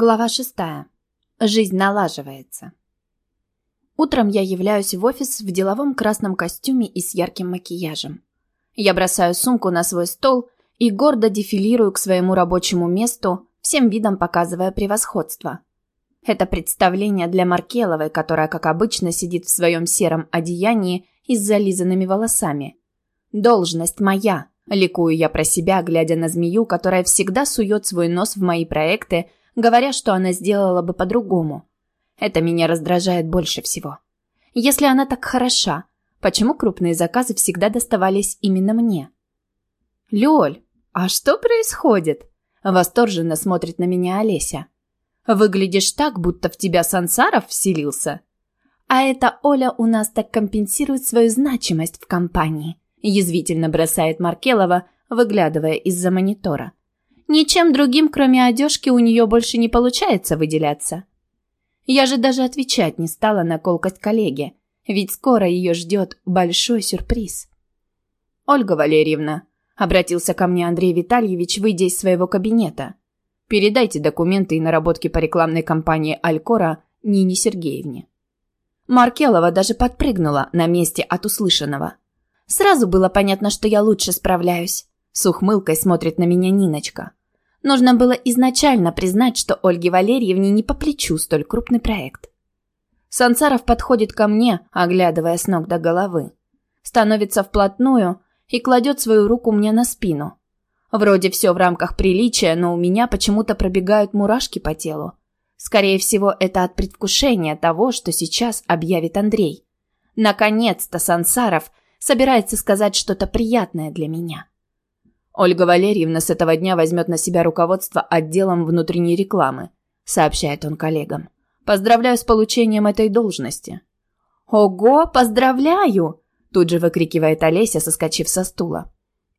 Глава шестая. Жизнь налаживается. Утром я являюсь в офис в деловом красном костюме и с ярким макияжем. Я бросаю сумку на свой стол и гордо дефилирую к своему рабочему месту, всем видом показывая превосходство. Это представление для Маркеловой, которая, как обычно, сидит в своем сером одеянии и с зализанными волосами. Должность моя, ликую я про себя, глядя на змею, которая всегда сует свой нос в мои проекты, говоря, что она сделала бы по-другому. Это меня раздражает больше всего. Если она так хороша, почему крупные заказы всегда доставались именно мне? «Лёль, а что происходит?» Восторженно смотрит на меня Олеся. «Выглядишь так, будто в тебя Сансаров вселился». «А эта Оля у нас так компенсирует свою значимость в компании», язвительно бросает Маркелова, выглядывая из-за монитора. Ничем другим, кроме одежки, у нее больше не получается выделяться. Я же даже отвечать не стала на колкость коллеги, ведь скоро ее ждет большой сюрприз. «Ольга Валерьевна», — обратился ко мне Андрей Витальевич, выйдя из своего кабинета, «передайте документы и наработки по рекламной кампании «Алькора» Нине Сергеевне». Маркелова даже подпрыгнула на месте от услышанного. Сразу было понятно, что я лучше справляюсь. С ухмылкой смотрит на меня Ниночка. Нужно было изначально признать, что Ольге Валерьевне не по плечу столь крупный проект. Сансаров подходит ко мне, оглядывая с ног до головы. Становится вплотную и кладет свою руку мне на спину. Вроде все в рамках приличия, но у меня почему-то пробегают мурашки по телу. Скорее всего, это от предвкушения того, что сейчас объявит Андрей. Наконец-то Сансаров собирается сказать что-то приятное для меня. Ольга Валерьевна с этого дня возьмет на себя руководство отделом внутренней рекламы, сообщает он коллегам. Поздравляю с получением этой должности. Ого, поздравляю! Тут же выкрикивает Олеся, соскочив со стула.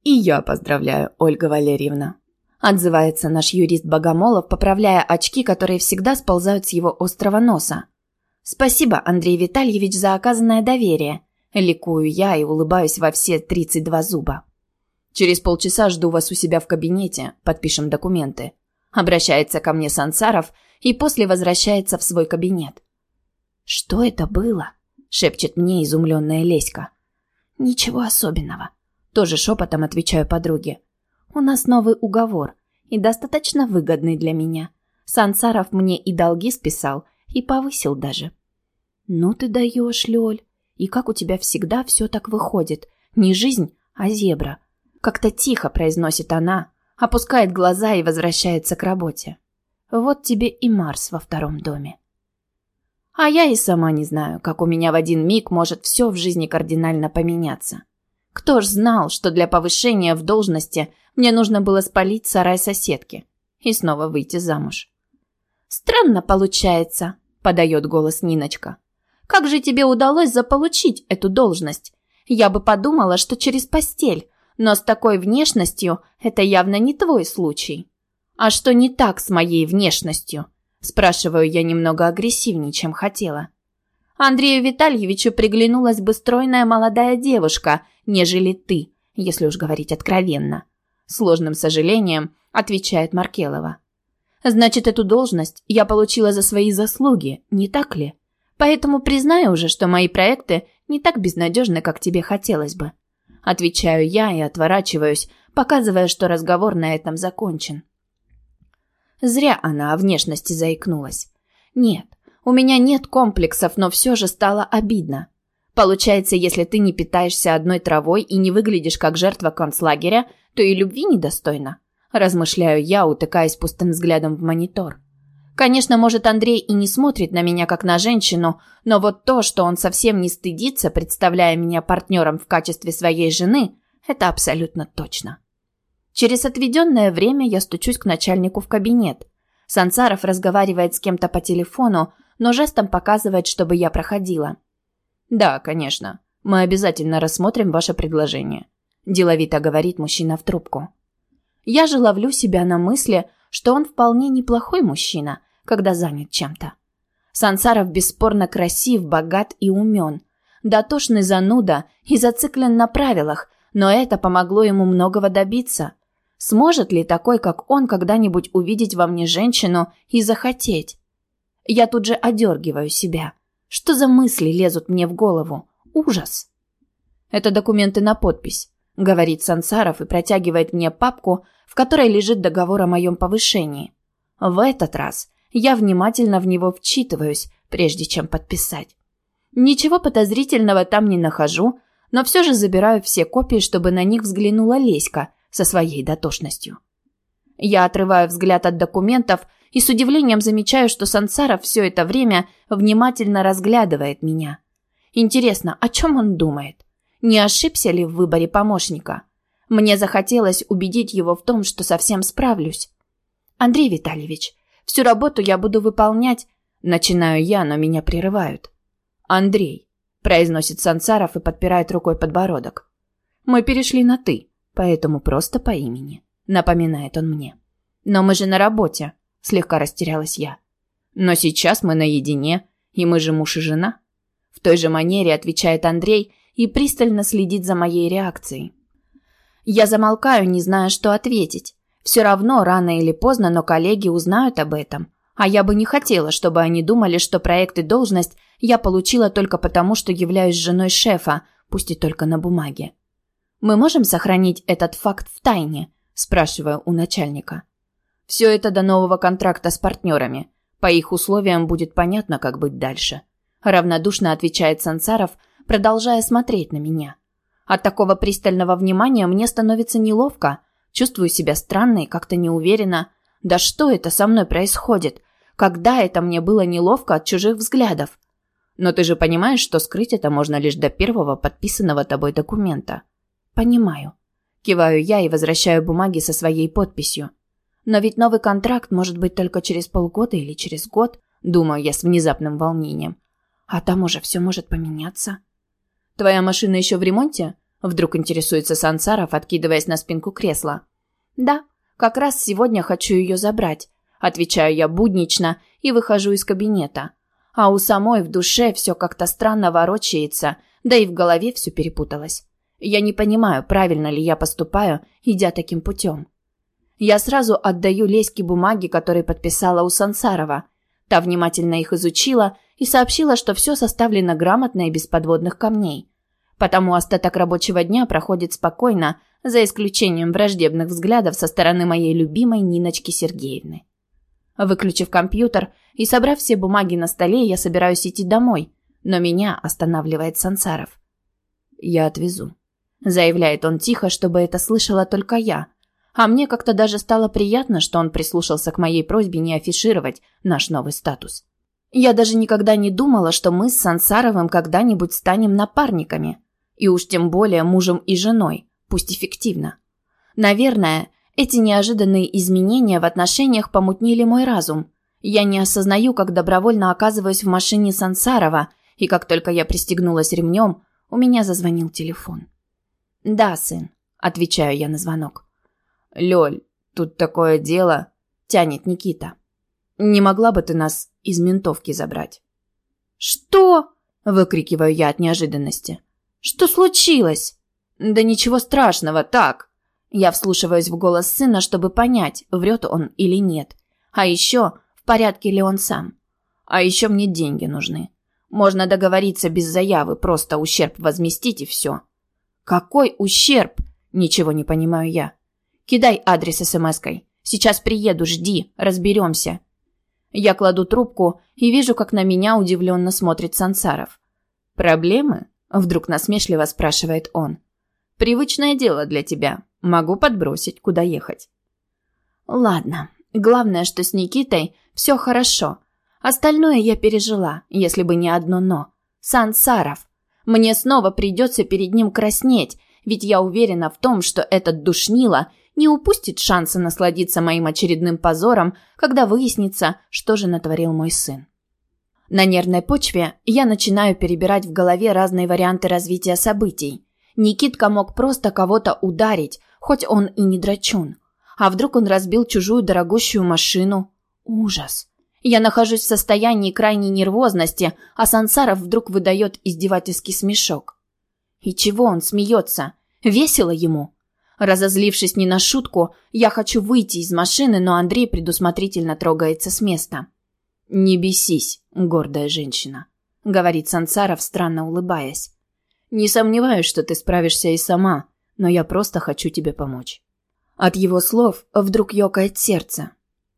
И я поздравляю, Ольга Валерьевна. Отзывается наш юрист Богомолов, поправляя очки, которые всегда сползают с его острого носа. Спасибо, Андрей Витальевич, за оказанное доверие. Ликую я и улыбаюсь во все тридцать два зуба. Через полчаса жду вас у себя в кабинете, подпишем документы. Обращается ко мне Сансаров и после возвращается в свой кабинет. Что это было? шепчет мне изумленная Леська. Ничего особенного. Тоже шепотом отвечаю подруге. У нас новый уговор и достаточно выгодный для меня. Сансаров мне и долги списал, и повысил даже. Ну ты даешь, Лёль. И как у тебя всегда все так выходит. Не жизнь, а зебра. Как-то тихо произносит она, опускает глаза и возвращается к работе. Вот тебе и Марс во втором доме. А я и сама не знаю, как у меня в один миг может все в жизни кардинально поменяться. Кто ж знал, что для повышения в должности мне нужно было спалить сарай соседки и снова выйти замуж. «Странно получается», — подает голос Ниночка. «Как же тебе удалось заполучить эту должность? Я бы подумала, что через постель, но с такой внешностью это явно не твой случай. А что не так с моей внешностью? Спрашиваю я немного агрессивнее, чем хотела. Андрею Витальевичу приглянулась бы стройная молодая девушка, нежели ты, если уж говорить откровенно. Сложным сожалением отвечает Маркелова. Значит, эту должность я получила за свои заслуги, не так ли? Поэтому признаю уже, что мои проекты не так безнадежны, как тебе хотелось бы. Отвечаю я и отворачиваюсь, показывая, что разговор на этом закончен. Зря она о внешности заикнулась. Нет, у меня нет комплексов, но все же стало обидно. Получается, если ты не питаешься одной травой и не выглядишь как жертва концлагеря, то и любви недостойна. Размышляю я, утыкаясь пустым взглядом в монитор. Конечно, может, Андрей и не смотрит на меня как на женщину, но вот то, что он совсем не стыдится, представляя меня партнером в качестве своей жены, это абсолютно точно. Через отведенное время я стучусь к начальнику в кабинет. Сансаров разговаривает с кем-то по телефону, но жестом показывает, чтобы я проходила. «Да, конечно. Мы обязательно рассмотрим ваше предложение», – деловито говорит мужчина в трубку. Я же ловлю себя на мысли, что он вполне неплохой мужчина – когда занят чем-то. Сансаров бесспорно красив, богат и умен. Дотошный зануда и зациклен на правилах, но это помогло ему многого добиться. Сможет ли такой, как он, когда-нибудь увидеть во мне женщину и захотеть? Я тут же одергиваю себя. Что за мысли лезут мне в голову? Ужас. Это документы на подпись, говорит Сансаров и протягивает мне папку, в которой лежит договор о моем повышении. В этот раз я внимательно в него вчитываюсь, прежде чем подписать. Ничего подозрительного там не нахожу, но все же забираю все копии, чтобы на них взглянула Леська со своей дотошностью. Я отрываю взгляд от документов и с удивлением замечаю, что Сансаров все это время внимательно разглядывает меня. Интересно, о чем он думает? Не ошибся ли в выборе помощника? Мне захотелось убедить его в том, что совсем справлюсь. Андрей Витальевич, всю работу я буду выполнять, начинаю я, но меня прерывают. Андрей, произносит Сансаров и подпирает рукой подбородок. Мы перешли на ты, поэтому просто по имени, напоминает он мне. Но мы же на работе, слегка растерялась я. Но сейчас мы наедине, и мы же муж и жена. В той же манере отвечает Андрей и пристально следит за моей реакцией. Я замолкаю, не зная, что ответить. Все равно, рано или поздно, но коллеги узнают об этом. А я бы не хотела, чтобы они думали, что проект и должность я получила только потому, что являюсь женой шефа, пусть и только на бумаге. «Мы можем сохранить этот факт в тайне?» – спрашиваю у начальника. Все это до нового контракта с партнерами. По их условиям будет понятно, как быть дальше. Равнодушно отвечает Сансаров, продолжая смотреть на меня. От такого пристального внимания мне становится неловко. Чувствую себя странно и как-то неуверенно. Да что это со мной происходит? Когда это мне было неловко от чужих взглядов? Но ты же понимаешь, что скрыть это можно лишь до первого подписанного тобой документа. Понимаю. Киваю я и возвращаю бумаги со своей подписью. Но ведь новый контракт может быть только через полгода или через год, думаю я с внезапным волнением. А там уже все может поменяться. Твоя машина еще в ремонте? Вдруг интересуется Сансаров, откидываясь на спинку кресла. Да, как раз сегодня хочу ее забрать. Отвечаю я буднично и выхожу из кабинета. А у самой в душе все как-то странно ворочается, да и в голове все перепуталось. Я не понимаю, правильно ли я поступаю, идя таким путем. Я сразу отдаю Леське бумаги, которые подписала у Сансарова. Та внимательно их изучила и сообщила, что все составлено грамотно и без подводных камней. Потому остаток рабочего дня проходит спокойно, за исключением враждебных взглядов со стороны моей любимой Ниночки Сергеевны. Выключив компьютер и собрав все бумаги на столе, я собираюсь идти домой, но меня останавливает Сансаров. «Я отвезу», — заявляет он тихо, чтобы это слышала только я — а мне как-то даже стало приятно, что он прислушался к моей просьбе не афишировать наш новый статус. Я даже никогда не думала, что мы с Сансаровым когда-нибудь станем напарниками. И уж тем более мужем и женой, пусть эффективно. Наверное, эти неожиданные изменения в отношениях помутнили мой разум. Я не осознаю, как добровольно оказываюсь в машине Сансарова, и как только я пристегнулась ремнем, у меня зазвонил телефон. «Да, сын», — отвечаю я на звонок. «Лёль, тут такое дело», — тянет Никита. «Не могла бы ты нас из ментовки забрать?» «Что?» — выкрикиваю я от неожиданности. «Что случилось?» «Да ничего страшного, так». Я вслушиваюсь в голос сына, чтобы понять, врет он или нет. А еще, в порядке ли он сам. А еще мне деньги нужны. Можно договориться без заявы, просто ущерб возместить и все. «Какой ущерб?» Ничего не понимаю я. Кидай адрес смс-кой. Сейчас приеду, жди, разберемся. Я кладу трубку и вижу, как на меня удивленно смотрит Сансаров. «Проблемы?» – вдруг насмешливо спрашивает он. «Привычное дело для тебя. Могу подбросить, куда ехать». «Ладно. Главное, что с Никитой все хорошо. Остальное я пережила, если бы не одно «но». Сансаров. Мне снова придется перед ним краснеть, ведь я уверена в том, что этот душнило не упустит шанса насладиться моим очередным позором, когда выяснится, что же натворил мой сын. На нервной почве я начинаю перебирать в голове разные варианты развития событий. Никитка мог просто кого-то ударить, хоть он и не драчун. А вдруг он разбил чужую дорогущую машину? Ужас. Я нахожусь в состоянии крайней нервозности, а Сансаров вдруг выдает издевательский смешок. И чего он смеется? Весело ему? Разозлившись не на шутку, я хочу выйти из машины, но Андрей предусмотрительно трогается с места. «Не бесись, гордая женщина», — говорит Сансаров, странно улыбаясь. «Не сомневаюсь, что ты справишься и сама, но я просто хочу тебе помочь». От его слов вдруг ёкает сердце.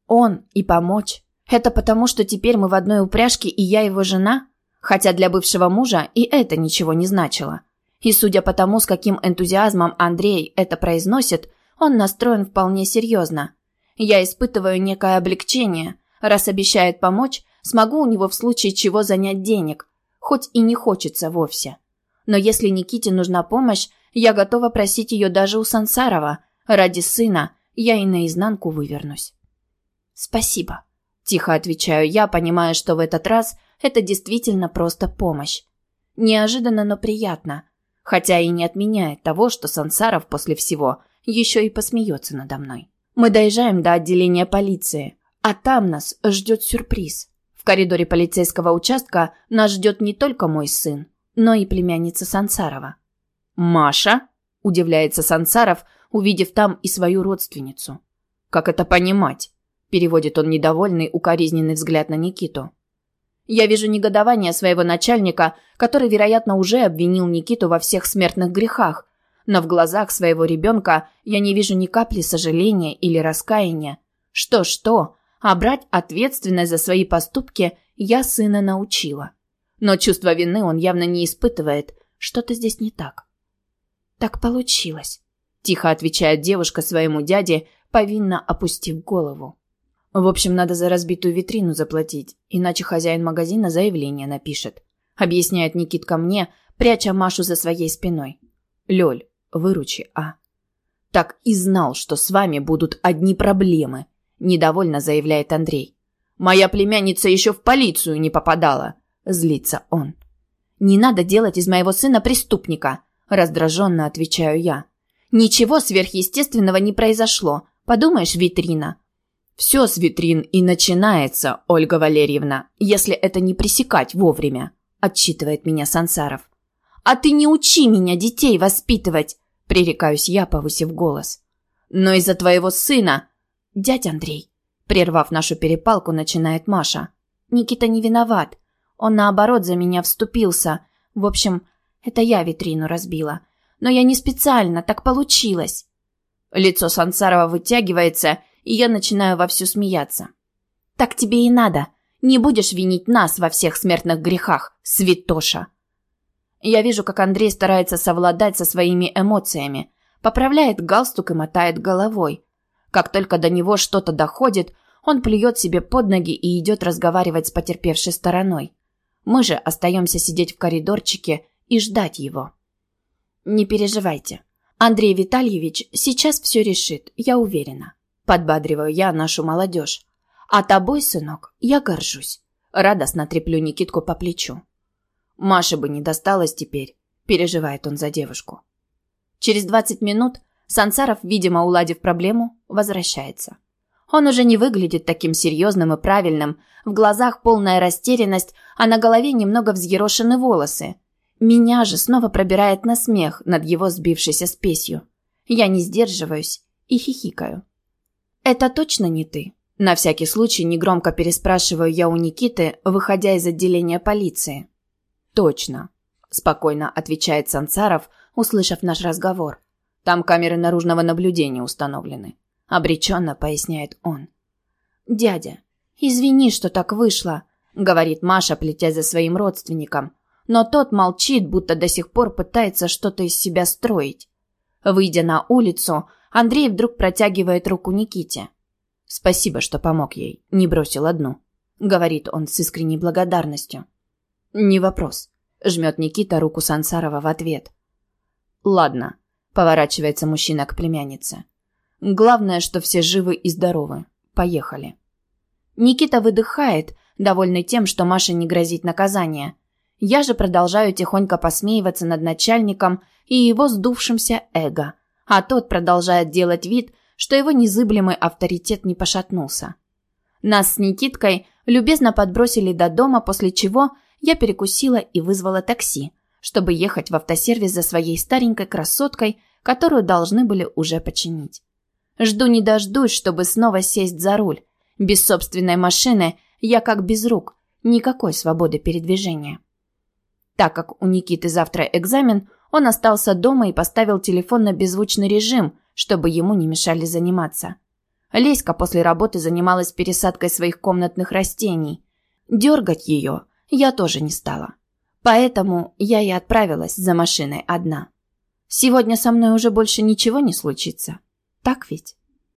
Он и помочь. Это потому, что теперь мы в одной упряжке, и я его жена? Хотя для бывшего мужа и это ничего не значило. И судя по тому, с каким энтузиазмом Андрей это произносит, он настроен вполне серьезно. Я испытываю некое облегчение. Раз обещает помочь, смогу у него в случае чего занять денег. Хоть и не хочется вовсе. Но если Никите нужна помощь, я готова просить ее даже у Сансарова. Ради сына я и наизнанку вывернусь. «Спасибо», – тихо отвечаю я, понимая, что в этот раз это действительно просто помощь. Неожиданно, но приятно – хотя и не отменяет того, что Сансаров после всего еще и посмеется надо мной. Мы доезжаем до отделения полиции, а там нас ждет сюрприз. В коридоре полицейского участка нас ждет не только мой сын, но и племянница Сансарова. «Маша?» – удивляется Сансаров, увидев там и свою родственницу. «Как это понимать?» – переводит он недовольный, укоризненный взгляд на Никиту. Я вижу негодование своего начальника, который, вероятно, уже обвинил Никиту во всех смертных грехах. Но в глазах своего ребенка я не вижу ни капли сожаления или раскаяния. Что-что, а брать ответственность за свои поступки я сына научила. Но чувство вины он явно не испытывает. Что-то здесь не так. Так получилось. Тихо отвечает девушка своему дяде, повинно опустив голову. В общем, надо за разбитую витрину заплатить, иначе хозяин магазина заявление напишет. Объясняет Никитка мне, пряча Машу за своей спиной. Лёль, выручи, а? Так и знал, что с вами будут одни проблемы, недовольно заявляет Андрей. Моя племянница еще в полицию не попадала, злится он. Не надо делать из моего сына преступника, раздраженно отвечаю я. Ничего сверхъестественного не произошло. Подумаешь, витрина. Все с витрин и начинается, Ольга Валерьевна, если это не пресекать вовремя, отчитывает меня Сансаров. А ты не учи меня детей воспитывать, пререкаюсь я, повысив голос. Но из-за твоего сына, дядя Андрей, прервав нашу перепалку, начинает Маша. Никита не виноват. Он наоборот за меня вступился. В общем, это я витрину разбила. Но я не специально, так получилось. Лицо Сансарова вытягивается, и я начинаю вовсю смеяться. «Так тебе и надо. Не будешь винить нас во всех смертных грехах, святоша!» Я вижу, как Андрей старается совладать со своими эмоциями, поправляет галстук и мотает головой. Как только до него что-то доходит, он плюет себе под ноги и идет разговаривать с потерпевшей стороной. Мы же остаемся сидеть в коридорчике и ждать его. Не переживайте. Андрей Витальевич сейчас все решит, я уверена. Подбадриваю я нашу молодежь. А тобой, сынок, я горжусь. Радостно треплю Никитку по плечу. Маше бы не досталось теперь, переживает он за девушку. Через двадцать минут Сансаров, видимо, уладив проблему, возвращается. Он уже не выглядит таким серьезным и правильным, в глазах полная растерянность, а на голове немного взъерошены волосы. Меня же снова пробирает на смех над его сбившейся спесью. Я не сдерживаюсь и хихикаю. «Это точно не ты?» На всякий случай негромко переспрашиваю я у Никиты, выходя из отделения полиции. «Точно», – спокойно отвечает Сансаров, услышав наш разговор. «Там камеры наружного наблюдения установлены», – обреченно поясняет он. «Дядя, извини, что так вышло», – говорит Маша, плетя за своим родственником. Но тот молчит, будто до сих пор пытается что-то из себя строить. Выйдя на улицу, Андрей вдруг протягивает руку Никите. «Спасибо, что помог ей, не бросил одну», — говорит он с искренней благодарностью. «Не вопрос», — жмет Никита руку Сансарова в ответ. «Ладно», — поворачивается мужчина к племяннице. «Главное, что все живы и здоровы. Поехали». Никита выдыхает, довольный тем, что Маше не грозит наказание. Я же продолжаю тихонько посмеиваться над начальником и его сдувшимся эго — а тот продолжает делать вид, что его незыблемый авторитет не пошатнулся. Нас с Никиткой любезно подбросили до дома, после чего я перекусила и вызвала такси, чтобы ехать в автосервис за своей старенькой красоткой, которую должны были уже починить. Жду не дождусь, чтобы снова сесть за руль. Без собственной машины я как без рук, никакой свободы передвижения. Так как у Никиты завтра экзамен, он остался дома и поставил телефон на беззвучный режим, чтобы ему не мешали заниматься. Леська после работы занималась пересадкой своих комнатных растений. Дергать ее я тоже не стала. Поэтому я и отправилась за машиной одна. Сегодня со мной уже больше ничего не случится. Так ведь?